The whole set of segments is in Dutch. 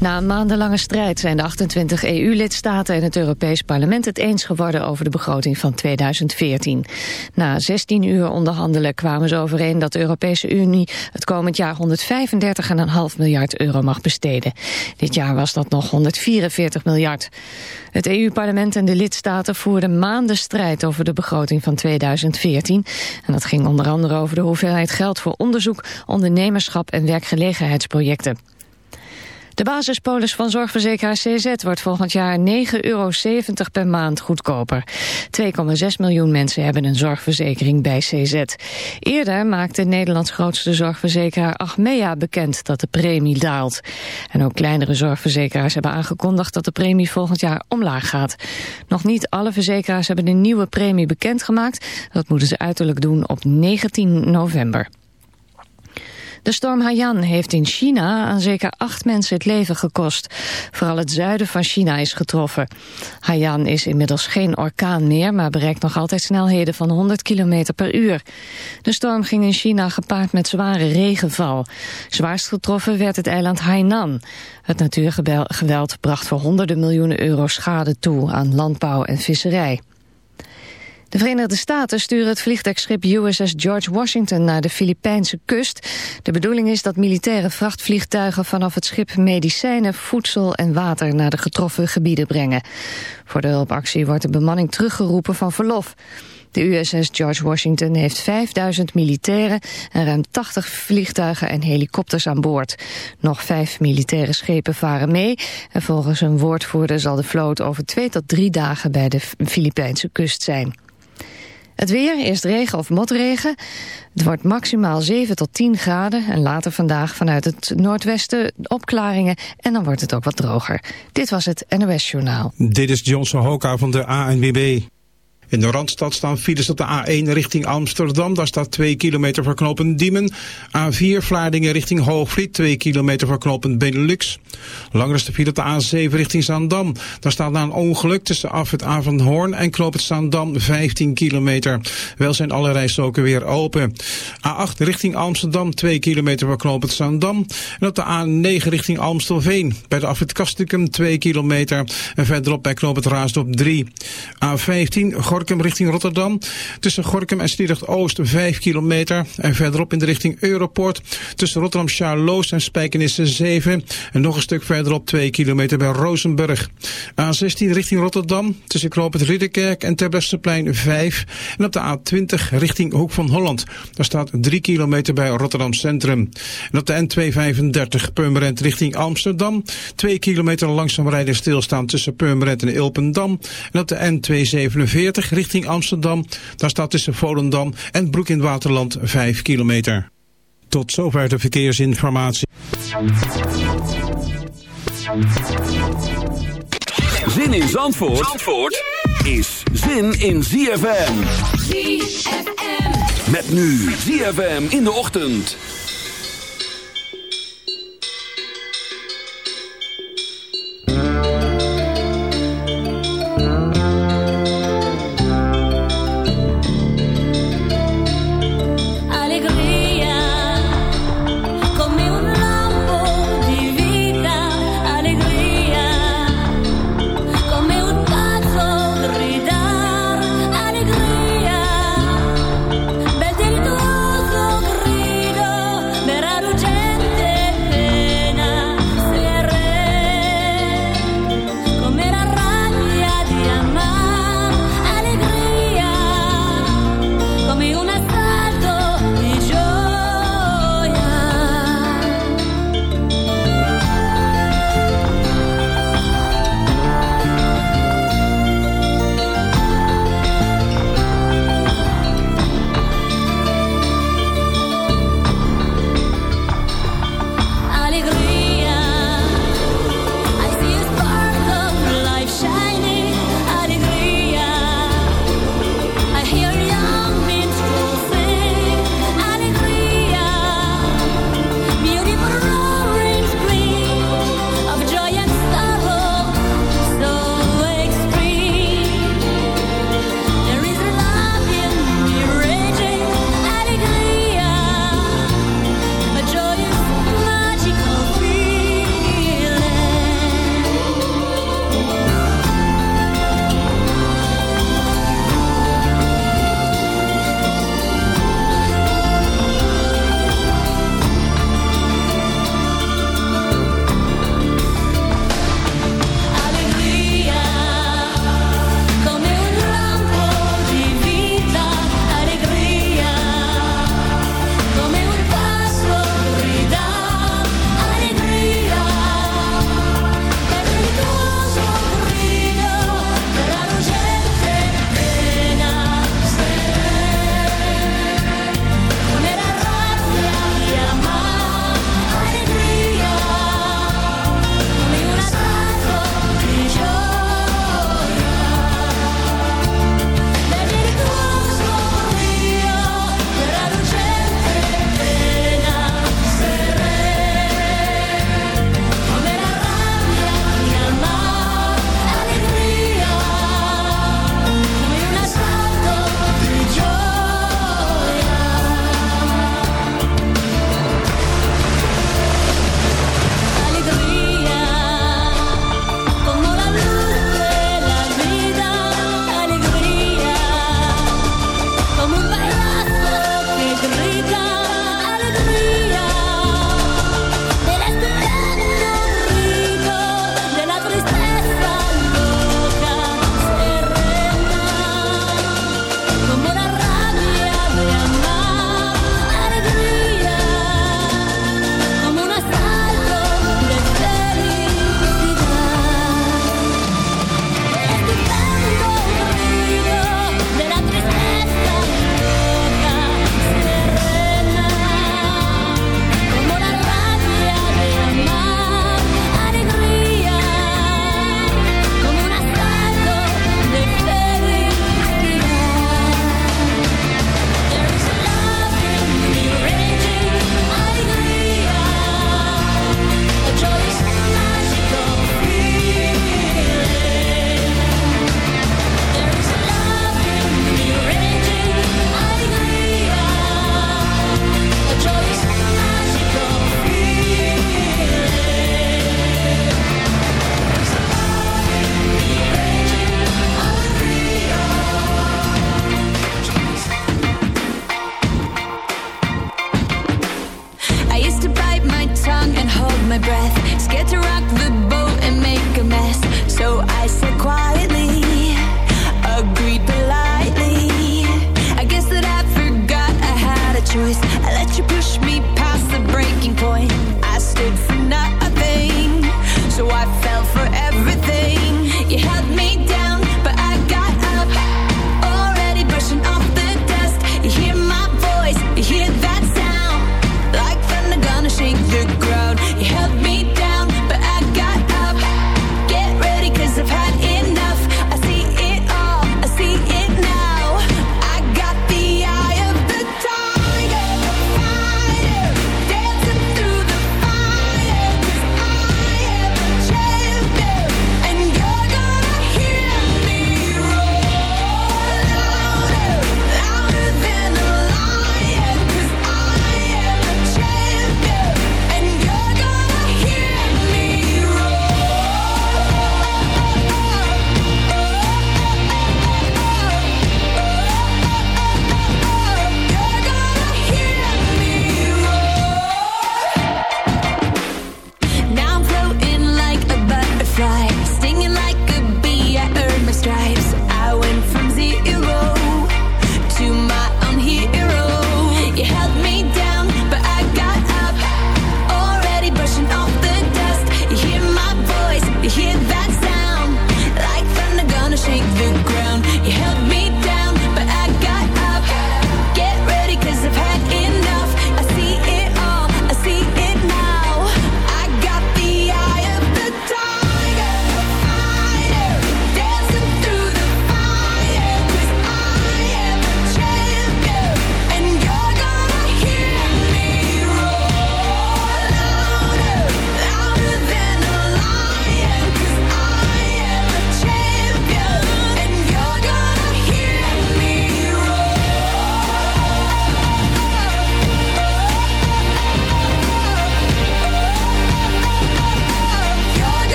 Na een maandenlange strijd zijn de 28 EU-lidstaten en het Europees Parlement het eens geworden over de begroting van 2014. Na 16 uur onderhandelen kwamen ze overeen dat de Europese Unie het komend jaar 135,5 miljard euro mag besteden. Dit jaar was dat nog 144 miljard. Het EU-parlement en de lidstaten voerden maanden strijd over de begroting van 2014. En dat ging onder andere over de hoeveelheid geld voor onderzoek, ondernemerschap en werkgelegenheidsprojecten. De basispolis van zorgverzekeraar CZ wordt volgend jaar 9,70 euro per maand goedkoper. 2,6 miljoen mensen hebben een zorgverzekering bij CZ. Eerder maakte Nederlands grootste zorgverzekeraar Achmea bekend dat de premie daalt. En ook kleinere zorgverzekeraars hebben aangekondigd dat de premie volgend jaar omlaag gaat. Nog niet alle verzekeraars hebben de nieuwe premie bekendgemaakt. Dat moeten ze uiterlijk doen op 19 november. De storm Haiyan heeft in China aan zeker acht mensen het leven gekost. Vooral het zuiden van China is getroffen. Haiyan is inmiddels geen orkaan meer, maar bereikt nog altijd snelheden van 100 km per uur. De storm ging in China gepaard met zware regenval. Zwaarst getroffen werd het eiland Hainan. Het natuurgeweld bracht voor honderden miljoenen euro schade toe aan landbouw en visserij. De Verenigde Staten sturen het vliegtuigschip USS George Washington naar de Filipijnse kust. De bedoeling is dat militaire vrachtvliegtuigen vanaf het schip medicijnen, voedsel en water naar de getroffen gebieden brengen. Voor de hulpactie wordt de bemanning teruggeroepen van verlof. De USS George Washington heeft 5000 militairen en ruim 80 vliegtuigen en helikopters aan boord. Nog vijf militaire schepen varen mee en volgens een woordvoerder zal de vloot over twee tot drie dagen bij de Filipijnse kust zijn. Het weer, eerst regen of motregen. Het wordt maximaal 7 tot 10 graden en later vandaag vanuit het noordwesten opklaringen en dan wordt het ook wat droger. Dit was het NOS Journaal. Dit is Johnson Hoka van de ANWB. In de Randstad staan files op de A1 richting Amsterdam. Daar staat 2 kilometer voor knopen Diemen. A4 Vlaardingen richting Hoogvliet. 2 kilometer voor knopen Benelux. Langer is de file op de A7 richting Zaandam. Daar staat na een ongeluk tussen af het Avondhoorn en knooppunt Zaandam 15 kilometer. Wel zijn alle rijstroken weer open. A8 richting Amsterdam. 2 kilometer voor knooppunt Zaandam. En op de A9 richting Amstelveen. Bij de afrit Kastikum 2 kilometer. En verderop bij knooppunt Raasdorp 3. A15 Gorkum richting Rotterdam. Tussen Gorkum en Sliedrecht Oost 5 kilometer. En verderop in de richting Europoort. Tussen Rotterdam Charloes en Spijkenisse 7. En nog een stuk verderop 2 kilometer bij Rozenburg. A16 richting Rotterdam. Tussen Knoopend Ridderkerk en Terbrechtseplein 5. En op de A20 richting Hoek van Holland. Daar staat 3 kilometer bij Rotterdam Centrum. En op de N235 Purmerend richting Amsterdam. 2 kilometer langzaam rijden stilstaan tussen Purmerend en Ilpendam. En op de N247 richting Amsterdam. Daar staat tussen Volendam en Broek in Waterland 5 kilometer. Tot zover de verkeersinformatie. Zin in Zandvoort, Zandvoort is zin in ZFM. ZFM. Met nu ZFM in de ochtend.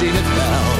Zien het wel.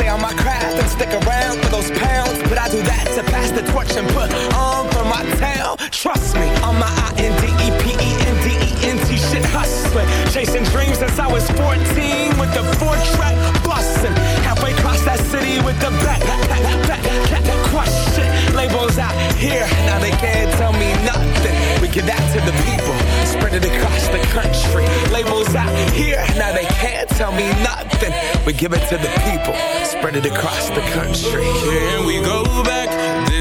torch and put on for my town. Trust me, on my I-N-D-E-P-E-N-D-E-N-T shit hustling. Chasing dreams since I was 14 with the four track busting. Halfway across that city with the back, back, back, back, shit. Labels out here, now they can't tell me nothing. We give that to the people, spread it across the country. Labels out here, now they can't tell me nothing. We give it to the people, spread it across the country. Can we go back?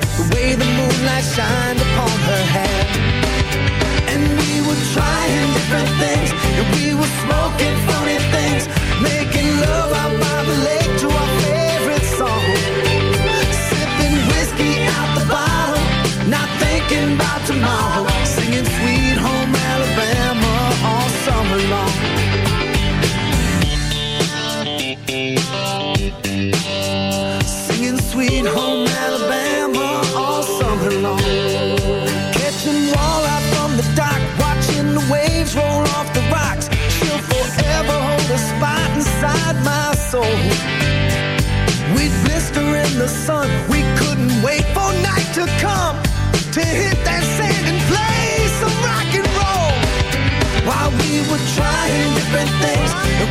the way the moonlight shined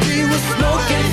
we were smoking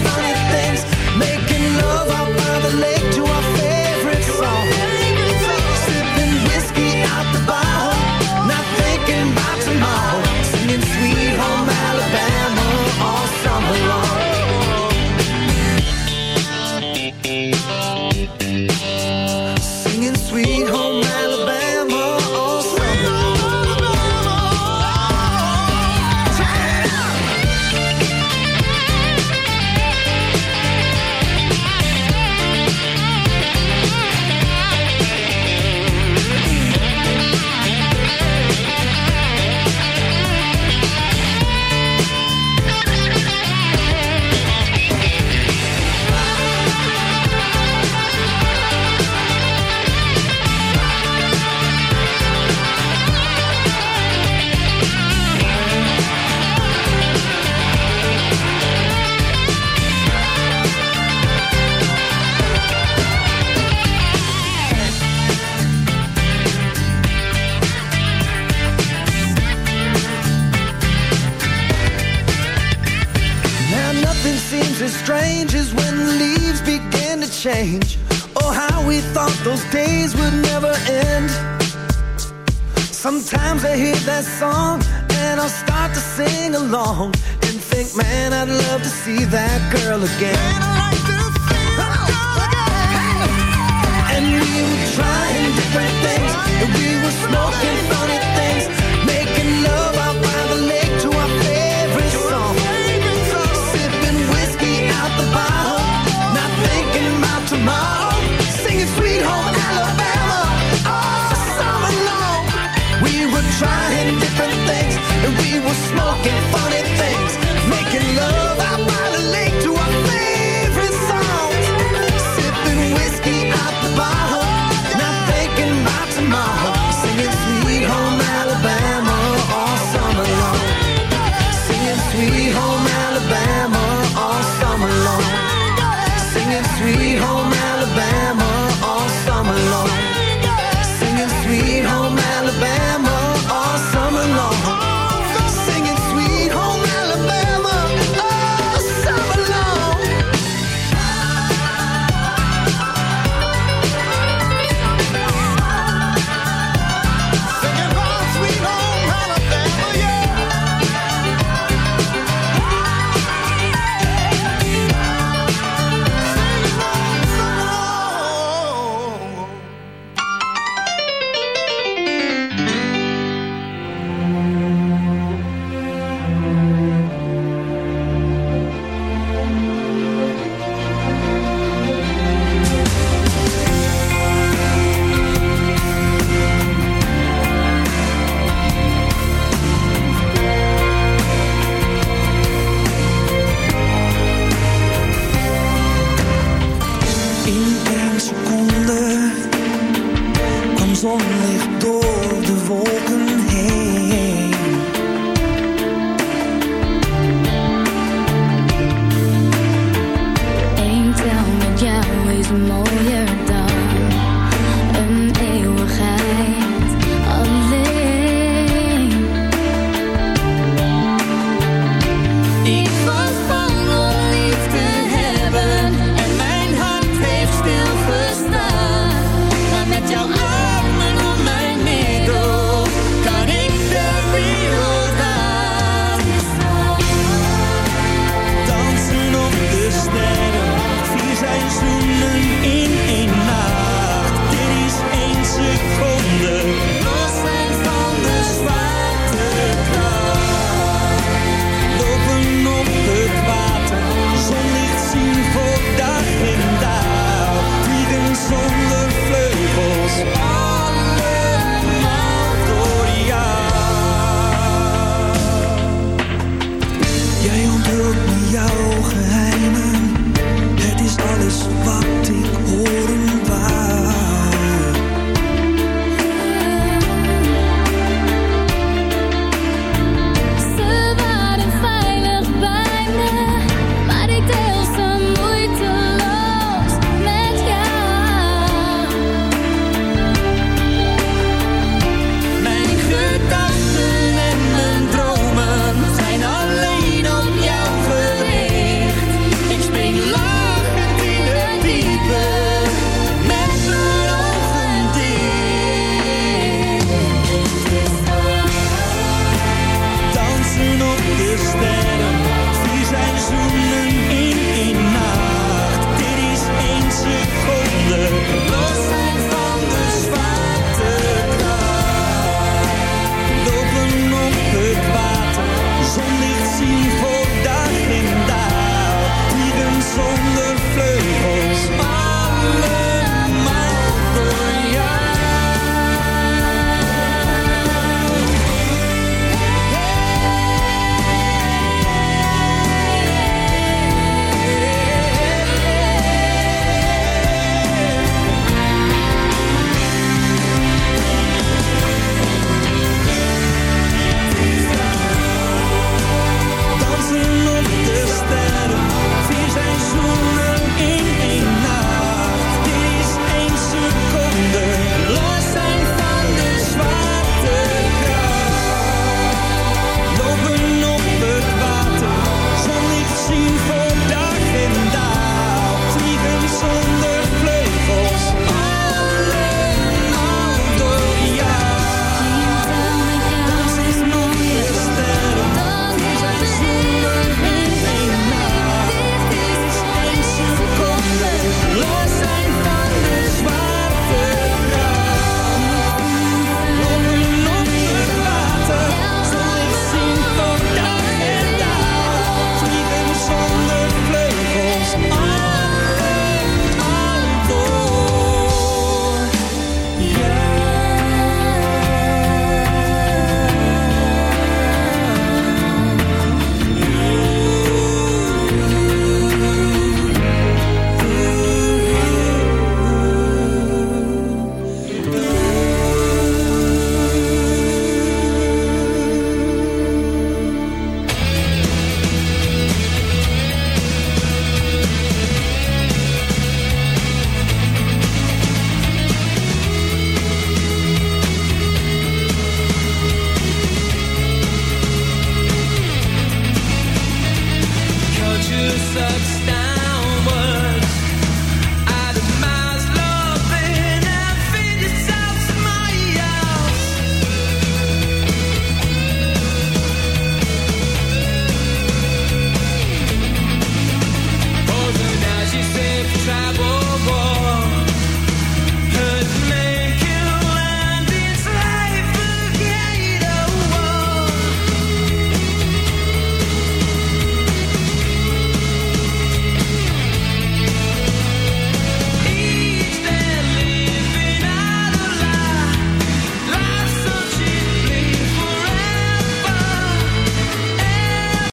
a song and I'll start to sing along and think, man, I'd love to see that girl again.